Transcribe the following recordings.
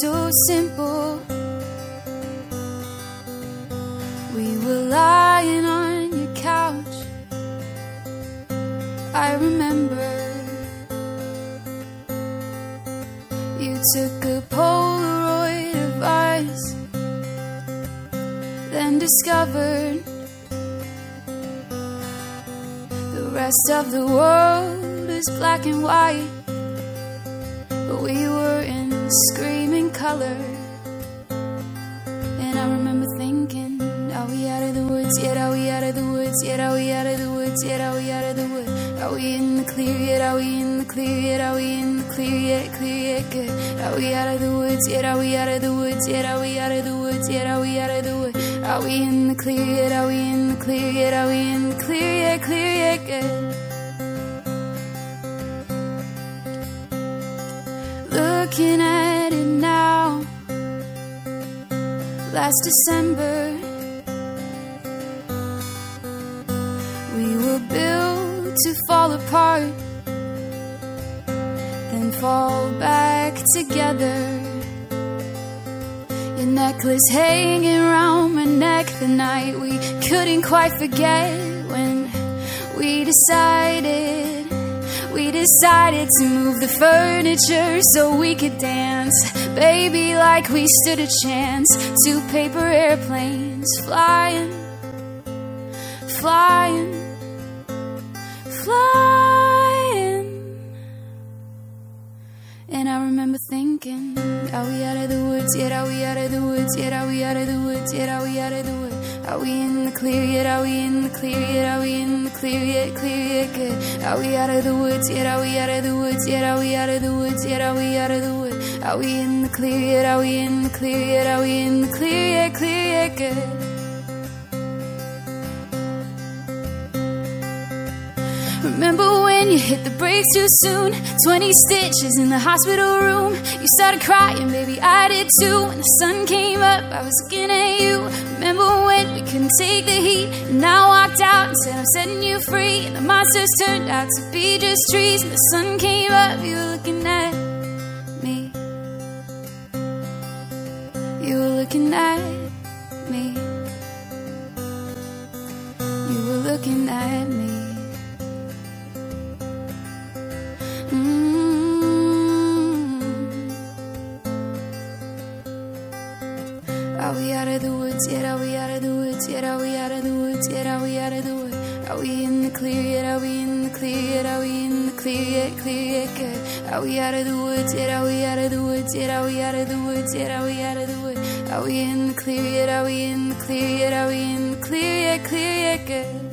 so simple. We were lying on your couch. I remember you took a Polaroid of us, then discovered the rest of the world is black and white, woods yet? Are we out of the woods yet? Are we out of the woods yet? Are we out of the woods? Are we in the clear yet? Are we in the clear yet? Are we in the clear yet? Clear yet? Good. Looking at it now, last December, we were built to fall apart, then fall back together. Your necklace hanging around my neck the night we couldn't quite forget when we decided. We decided to move the furniture so we could dance. Baby, like we stood a chance. Two paper airplanes flying, flying, flying. Thinking, Are we out of the woods yet? Are we out of the woods yet? Are we out of the woods yet? Are we out of the woods? Are we in the clear yet? Are we in the clear yet? Are we in the clear yet? Clear yet? Good. Are we out of the woods yet? Are we out of the woods yet? Are we out of the woods yet? Are we out of the woods? Are we in the clear yet? Are we in the clear yet? Are we in the clear yet? Clear yet? Good. Remember when you hit the brakes too soon? 20 stitches in the hospital room. You started crying, baby, I did too. When the sun came up, I was looking at you. Remember when we couldn't take the heat? And I walked out and said, I'm setting you free. And the monsters turned out to be just trees. And the sun came up, you were looking at me. You were looking at me. You were looking at me. Out of the woods yet? Are we out of the woods yet? Are we out of the woods yet? Are we out of the woods? Are we in the clear yet? Are we in the clear yet? Are we in the clear yet? Clear yet? Good. Are we out of the woods yet? Are we out of the woods yet? Are we out of the woods yet? Are we out of the woods? Are we in the clear yet? Are we in the clear yet? Are we in the clear yet? Clear yet? Good.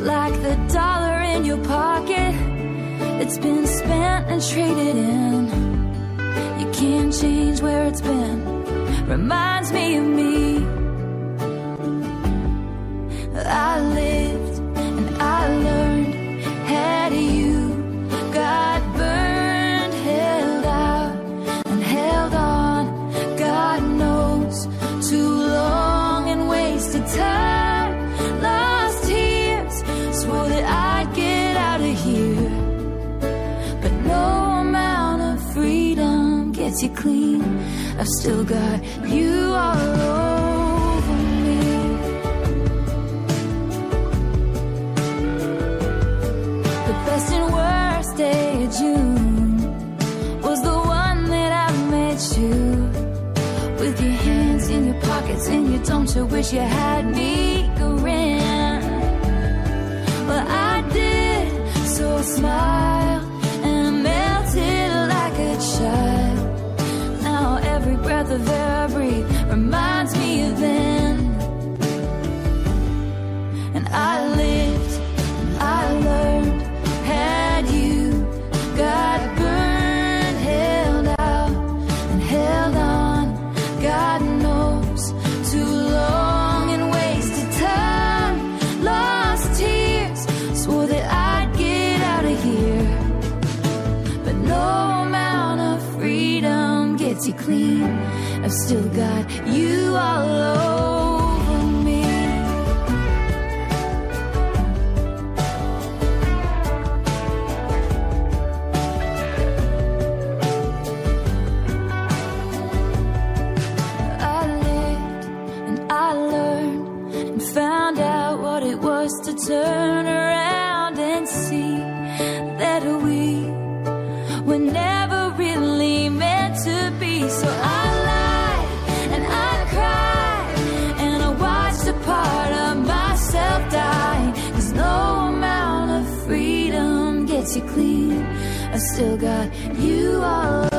Like the dollar in your pocket, it's been spent and traded in. You can't change where it's been. Reminds me of me. I lived and I learned. Had you clean. I've still got you all over me. The best and worst day of June was the one that I met you. With your hands in your pockets and you don't you wish you had me grin. Well, I did, so smile of breathe reminds me of then. And I lived, I learned, had you got burned, held out and held on. God knows, too long and wasted time, lost tears, swore that I'd get out of here. But no amount of freedom gets you clean. I've still got you all over me. I lived and I learned and found out what it was to turn still got you all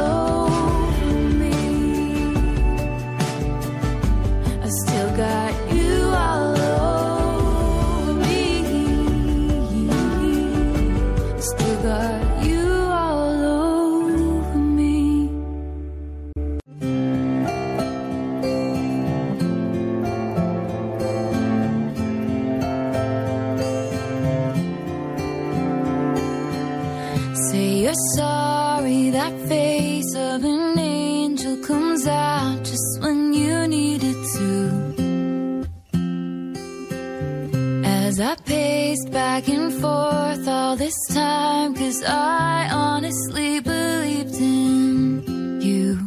I honestly believed in you.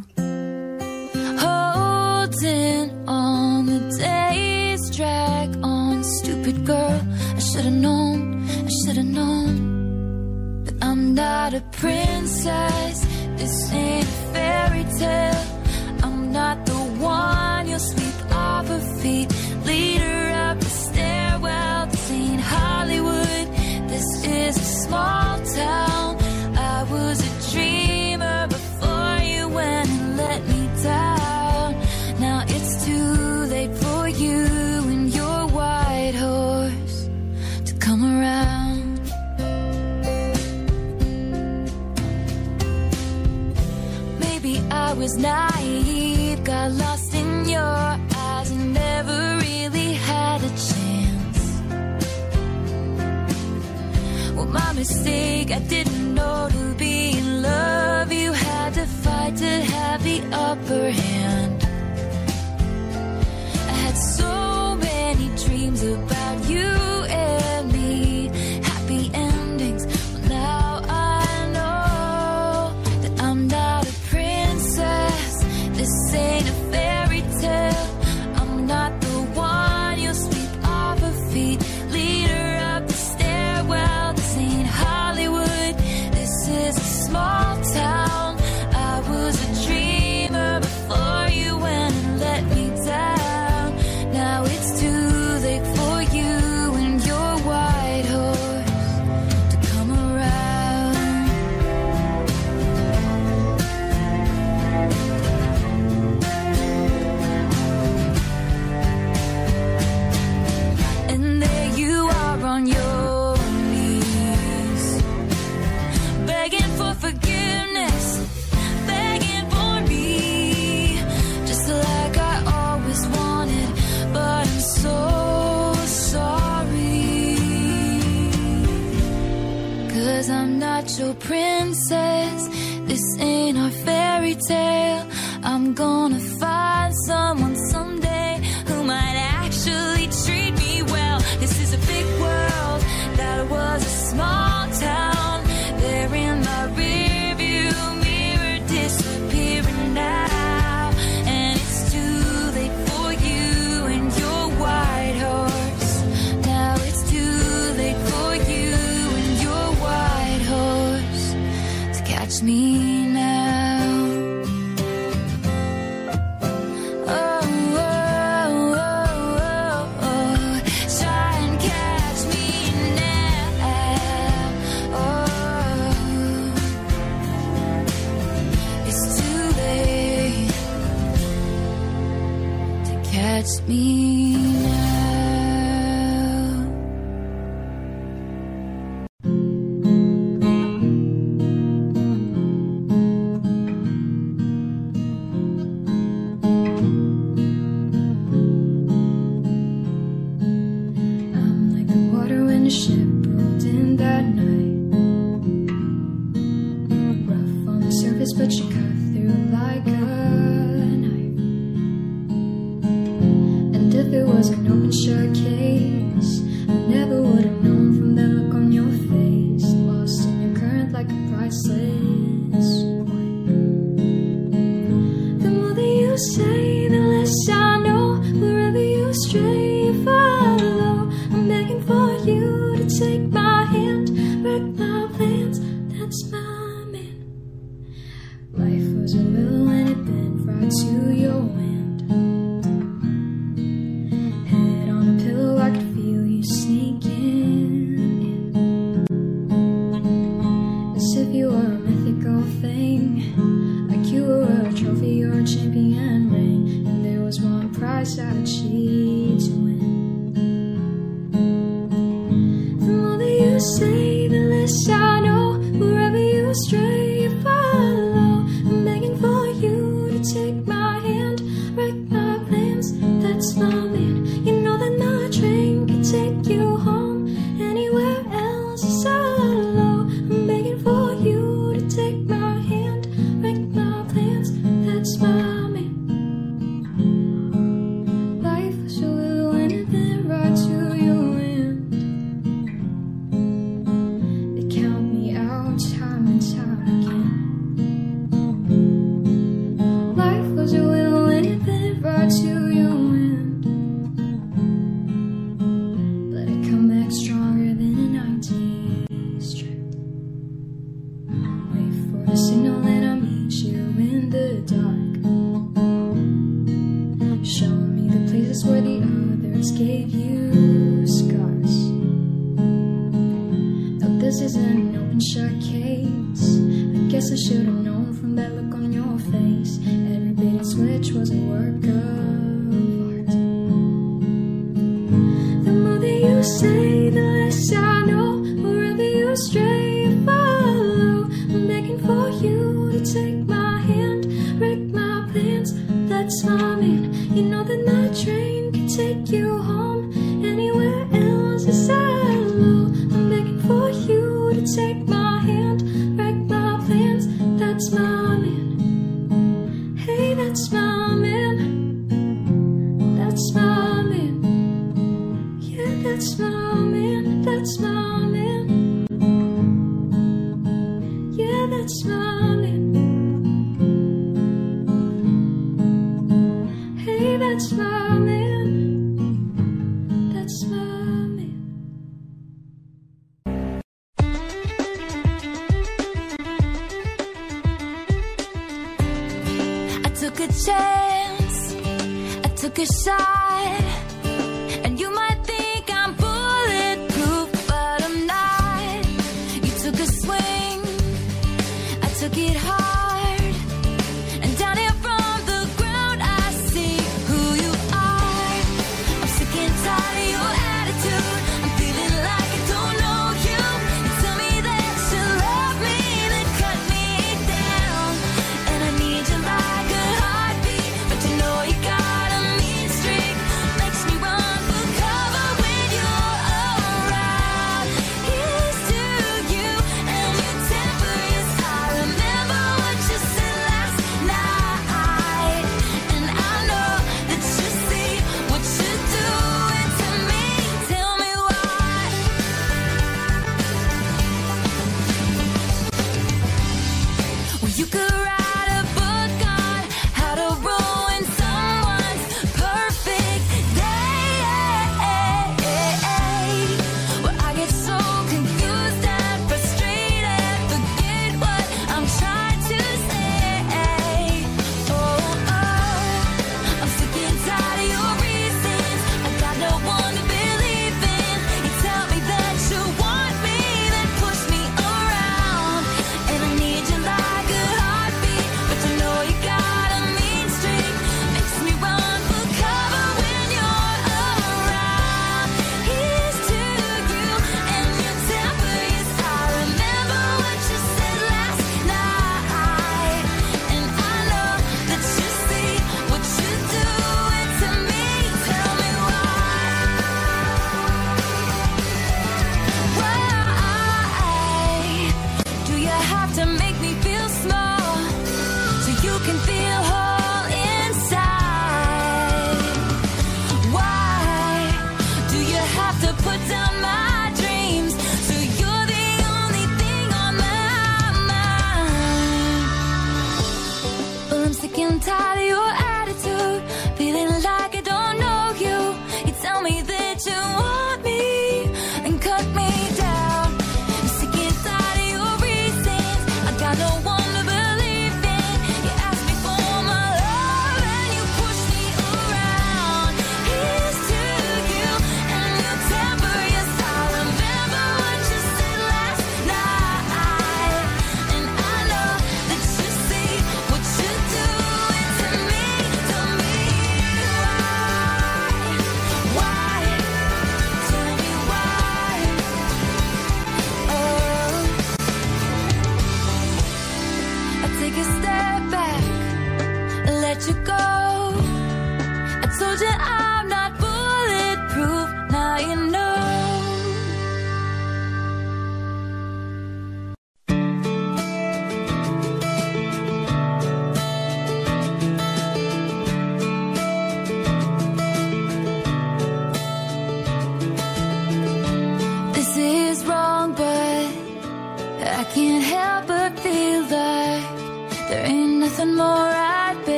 Holding on the days drag on, stupid girl. I should've known, I should've known. But I'm not a princess, this ain't a fairy tale. I'm not the one you'll sleep. My mistake, I didn't know to be in love. You had to fight to have the upper hand.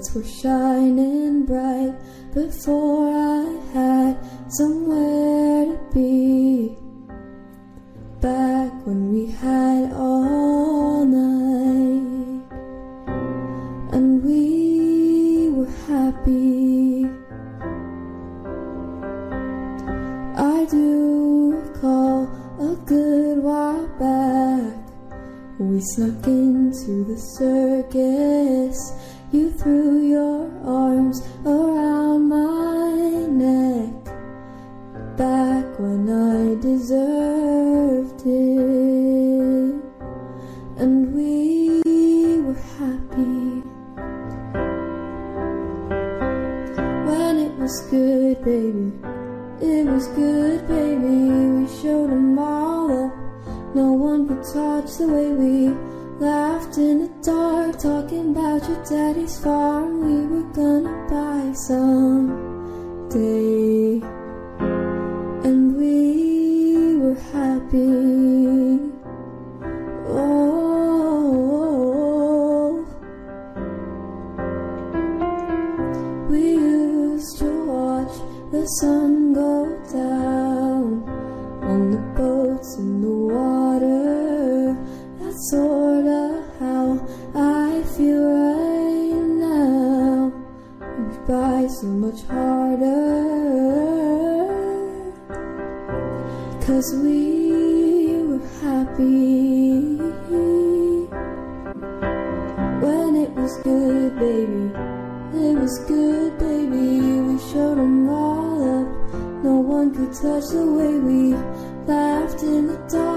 lights were shining bright before. touch the way we laughed in the dark.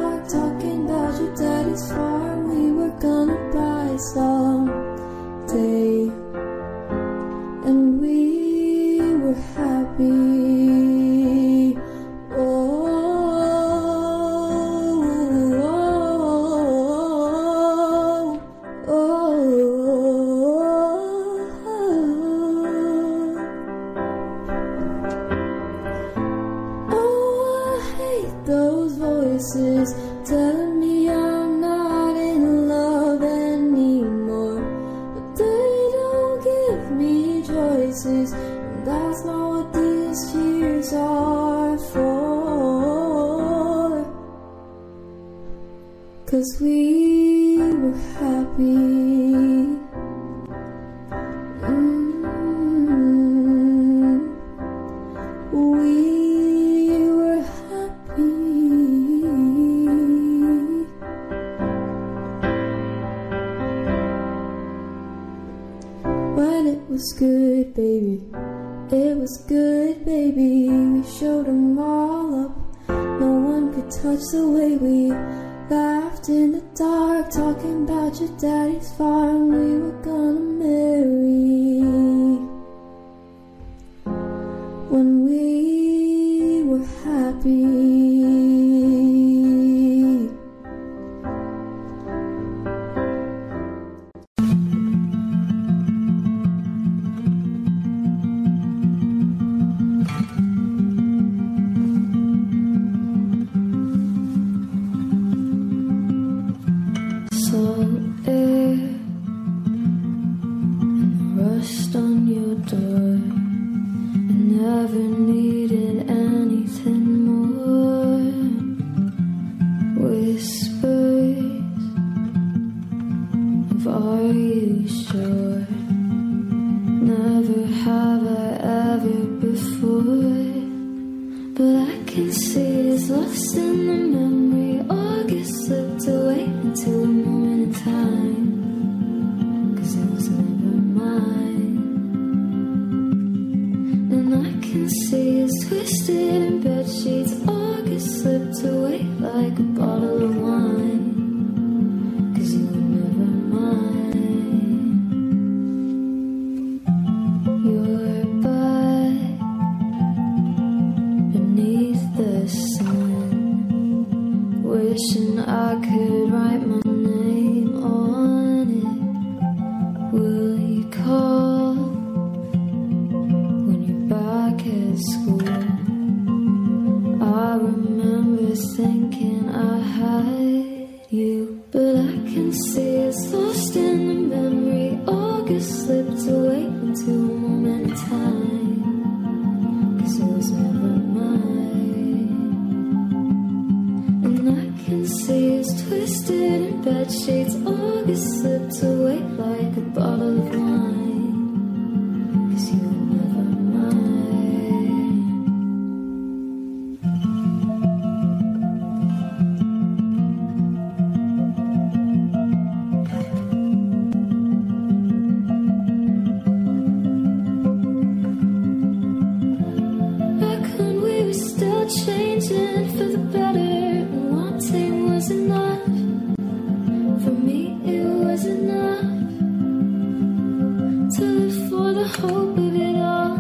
hope of it all.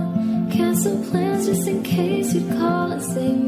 Cancel plans just in case you'd call and say.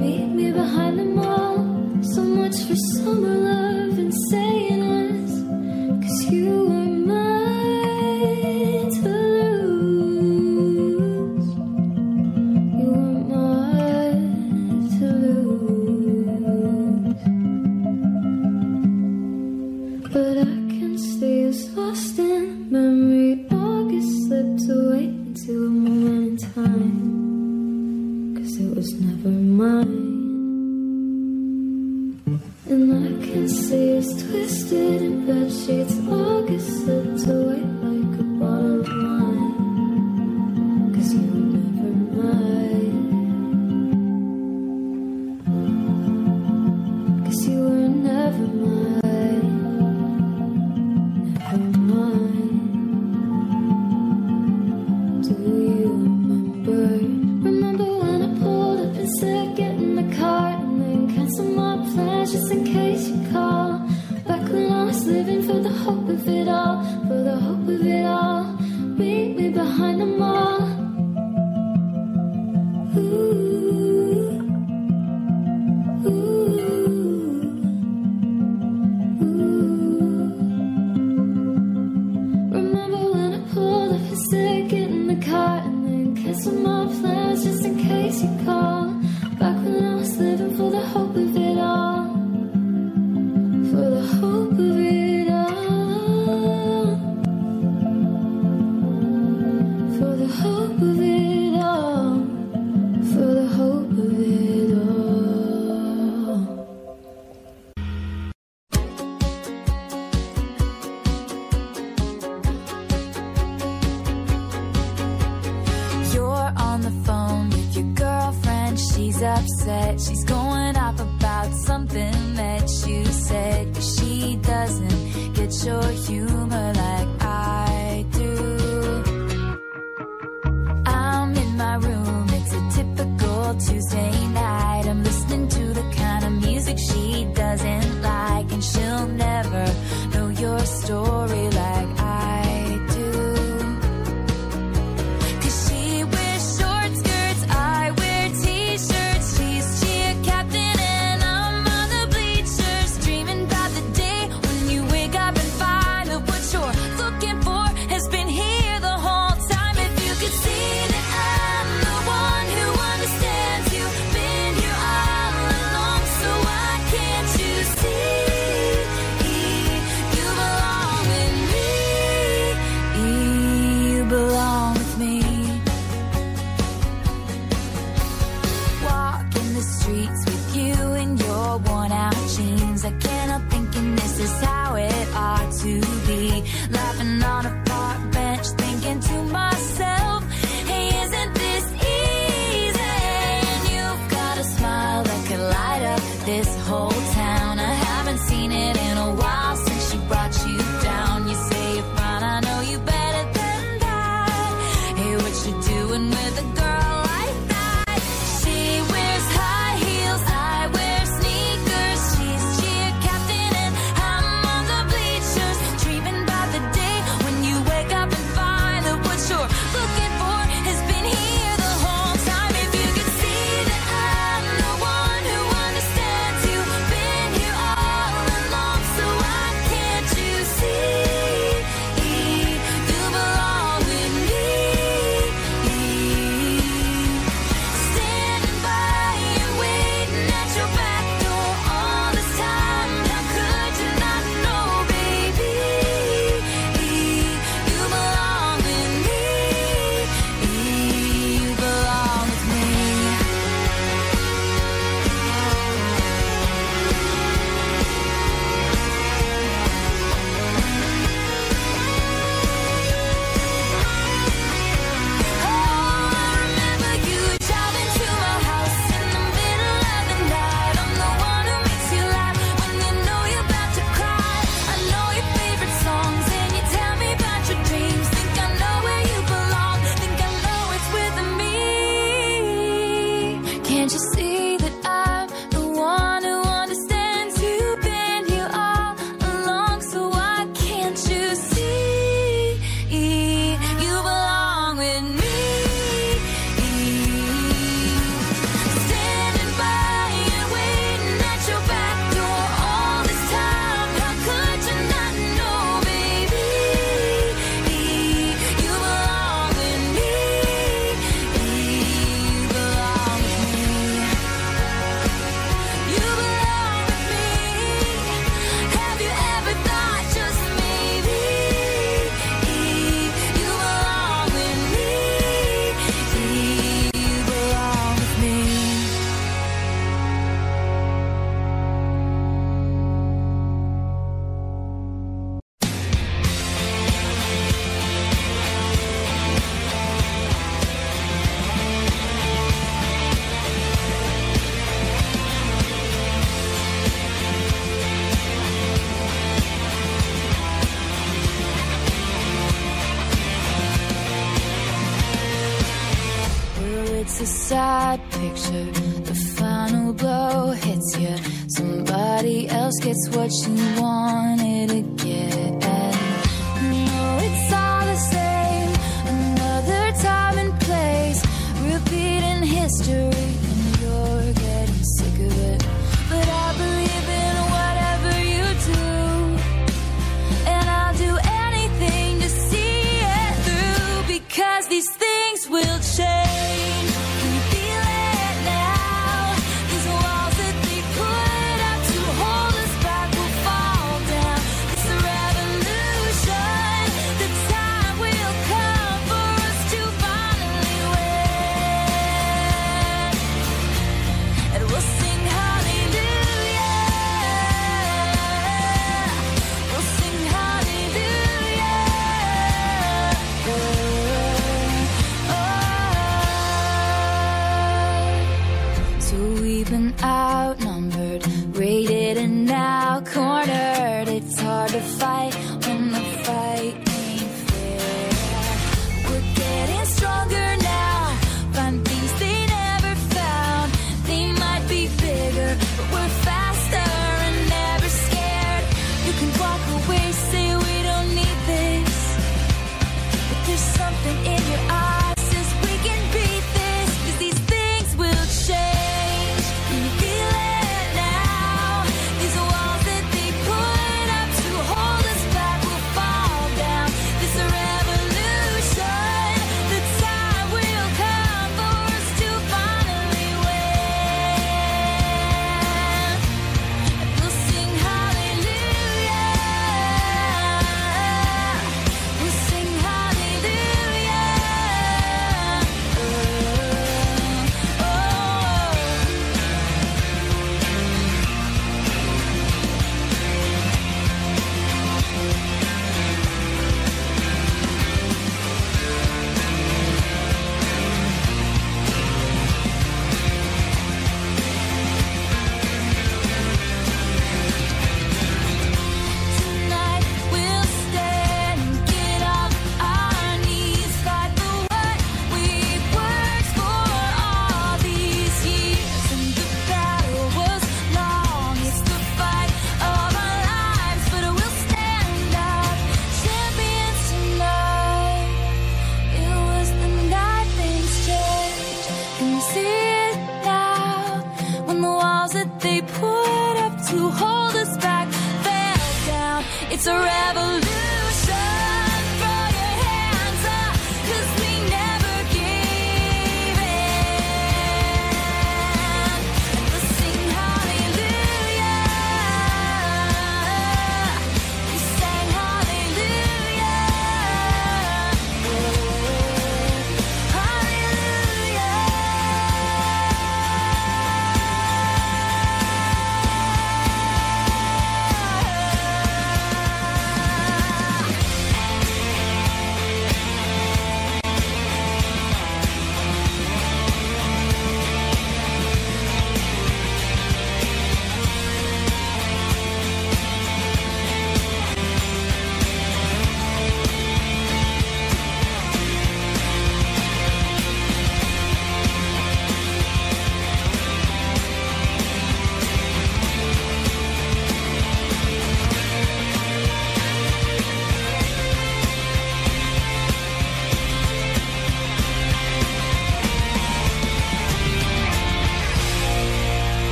upset. She's going off about something that you said. Cause she doesn't get your humor like I do. I'm in my room, it's a typical Tuesday night. I'm listening to the kind of music she doesn't like. it's a sad picture. The final blow hits you. Somebody else gets what you wanted to get.